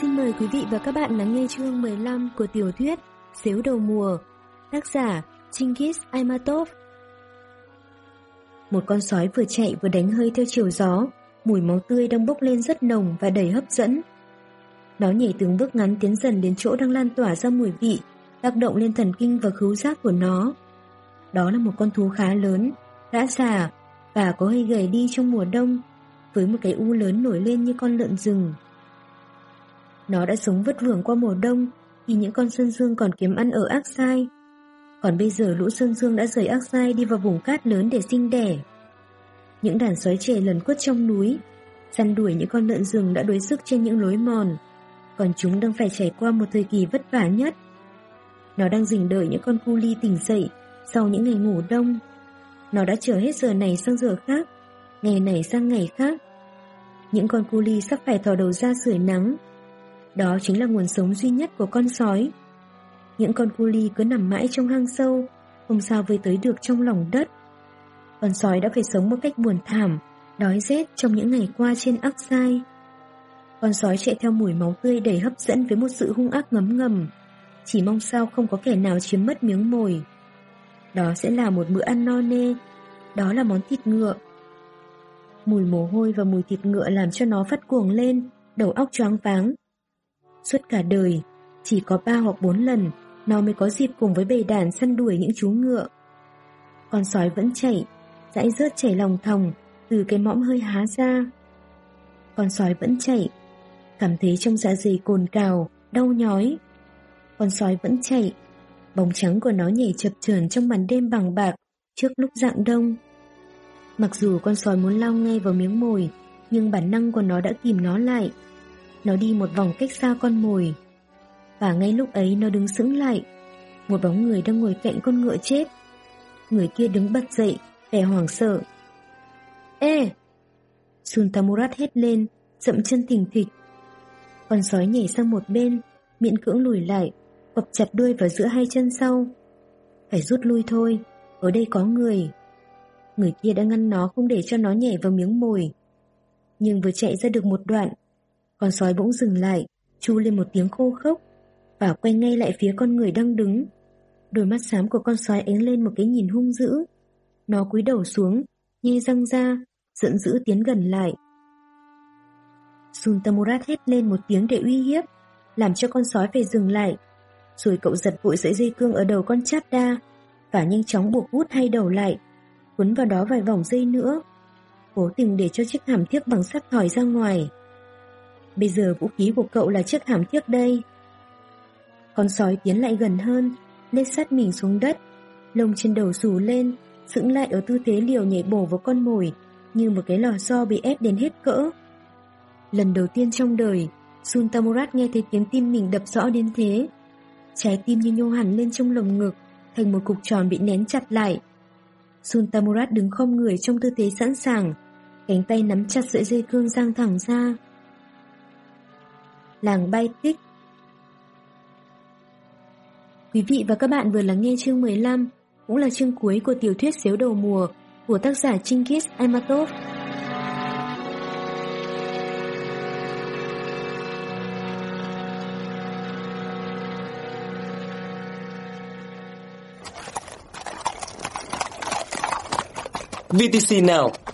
Xin mời quý vị và các bạn lắng nghe chương 15 của tiểu thuyết Xếu đầu mùa, tác giả Chinggis Aimatov. Một con sói vừa chạy vừa đánh hơi theo chiều gió, mùi máu tươi đang bốc lên rất nồng và đầy hấp dẫn. Nó nhảy từng bước ngắn tiến dần đến chỗ đang lan tỏa ra mùi vị, tác động lên thần kinh và khứu giác của nó. Đó là một con thú khá lớn, đã già và có hơi gầy đi trong mùa đông, với một cái u lớn nổi lên như con lợn rừng. Nó đã sống vất vưởng qua mùa đông khi những con sơn dương còn kiếm ăn ở ác sai. Còn bây giờ lũ sơn dương đã rời ác sai đi vào vùng cát lớn để sinh đẻ. Những đàn sói trẻ lần quất trong núi, săn đuổi những con lợn rừng đã đuối sức trên những lối mòn, còn chúng đang phải trải qua một thời kỳ vất vả nhất. Nó đang dình đợi những con cu ly tỉnh dậy sau những ngày ngủ đông. Nó đã chờ hết giờ này sang giờ khác, ngày này sang ngày khác. Những con cu ly sắp phải thò đầu ra sưởi nắng, đó chính là nguồn sống duy nhất của con sói. Những con cu ly cứ nằm mãi trong hang sâu, không sao vơi tới được trong lòng đất. Con sói đã phải sống một cách buồn thảm, đói rét trong những ngày qua trên ác sai. Con sói chạy theo mùi máu tươi đầy hấp dẫn với một sự hung ác ngấm ngầm. Chỉ mong sao không có kẻ nào chiếm mất miếng mồi. Đó sẽ là một bữa ăn no nê. Đó là món thịt ngựa. Mùi mồ hôi và mùi thịt ngựa làm cho nó phát cuồng lên, đầu óc choáng váng, Suốt cả đời, chỉ có ba hoặc bốn lần nó mới có dịp cùng với bầy đàn săn đuổi những chú ngựa. Con sói vẫn chạy, dãi rớt chảy lòng thòng từ cái mõm hơi há ra. Con sói vẫn chạy, cảm thấy trong dạ dày cồn cào, đau nhói. Con sói vẫn chạy, bóng trắng của nó nhảy chập chờn trong màn đêm bằng bạc trước lúc dạng đông. Mặc dù con sói muốn lao ngay vào miếng mồi, nhưng bản năng của nó đã kìm nó lại. Nó đi một vòng cách xa con mồi. Và ngay lúc ấy nó đứng sững lại. Một bóng người đang ngồi cạnh con ngựa chết. Người kia đứng bật dậy, Vẻ hoảng sợ. Ê! Suntamurat hét lên, Dậm chân thình thịch. Con sói nhảy sang một bên, Miễn cưỡng lùi lại, Quặp chặt đuôi vào giữa hai chân sau. Phải rút lui thôi, Ở đây có người. Người kia đã ngăn nó không để cho nó nhảy vào miếng mồi. Nhưng vừa chạy ra được một đoạn con sói bỗng dừng lại, chu lên một tiếng khô khốc và quay ngay lại phía con người đang đứng. Đôi mắt xám của con sói ánh lên một cái nhìn hung dữ. Nó cúi đầu xuống, nhe răng ra, giận dữ tiến gần lại. Suntamurat hét lên một tiếng để uy hiếp, làm cho con sói phải dừng lại. Rồi cậu giật vội sợi dây cương ở đầu con chát đa và nhanh chóng buộc hút hai đầu lại, quấn vào đó vài vòng dây nữa. Cố tình để cho chiếc hàm thiếc bằng sắt thỏi ra ngoài. Bây giờ vũ khí của cậu là chiếc hàm trước đây. Con sói tiến lại gần hơn, lết sát mình xuống đất, lông trên đầu rủ lên, sững lại ở tư thế liều nhảy bổ vào con mồi, như một cái lò xo bị ép đến hết cỡ. Lần đầu tiên trong đời, Sun Tamurat nghe thấy tiếng tim mình đập rõ đến thế. Trái tim như nhô hẳn lên trong lồng ngực, thành một cục tròn bị nén chặt lại. Sun Tamurat đứng không người trong tư thế sẵn sàng, cánh tay nắm chặt sợi dây cương giang thẳng ra làng bay tích. Quý vị và các bạn vừa lắng nghe chương 15, cũng là chương cuối của tiểu thuyết Xếu đầu mùa của tác giả Chinggis Aimatov. VTC Now